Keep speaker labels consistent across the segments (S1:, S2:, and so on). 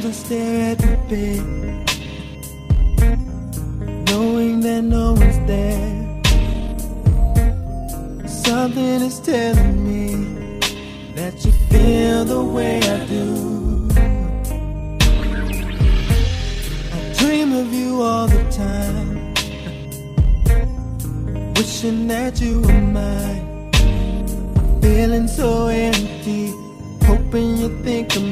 S1: stare at the bed, knowing that no one's there. Something is telling me that you feel the way I do. I dream of you all the time, wishing that you were mine. Feeling so empty, hoping you think of me.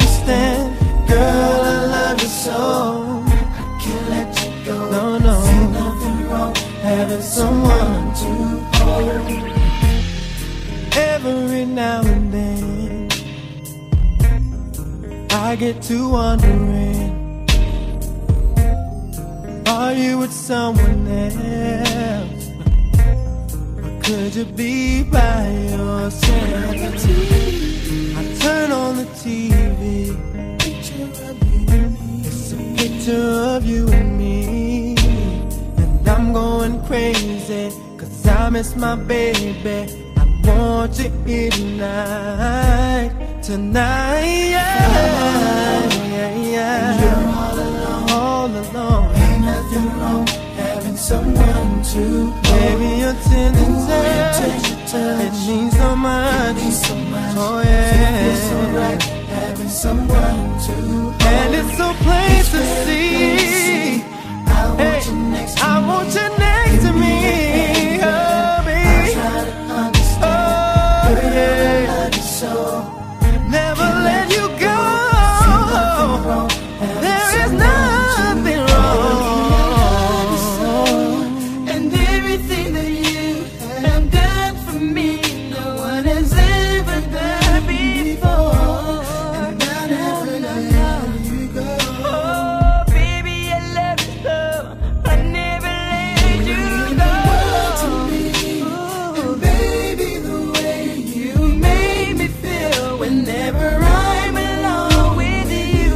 S1: so. I can't let you go. No, no. Nothing wrong having someone to hold. Every now and then, I get to wondering. Are you with someone else? Or could you be by yourself? I turn on the TV. Picture of you and me. And I'm going crazy. Cause I miss my baby. I want you here tonight. Tonight. Yeah, yeah, yeah. You're all alone. All alone. Ain't nothing wrong having someone to Baby, your tender touch, it means so much. Oh yeah, it's so right having someone to and it's so plain to see.
S2: Whenever I'm alone with you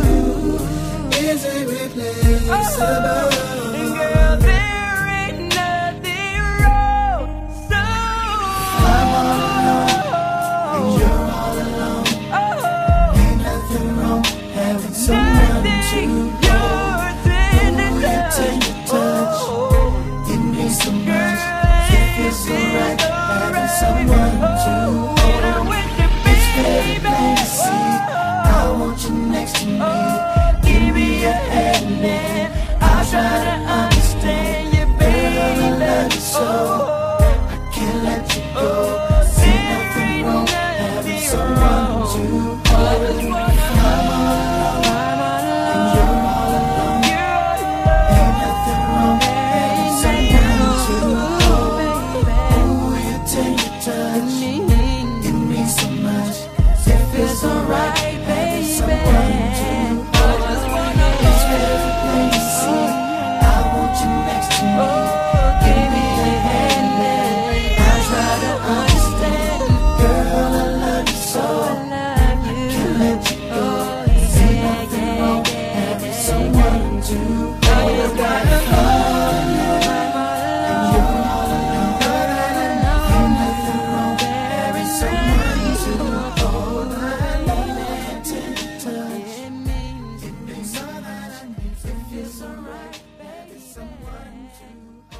S2: is irreplaceable. Oh.
S3: And girl, there ain't nothing wrong. So
S2: You're all alone,
S3: oh,
S2: ain't nothing wrong having someone to
S3: tender
S2: so right having someone to